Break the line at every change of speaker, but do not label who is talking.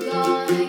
gone.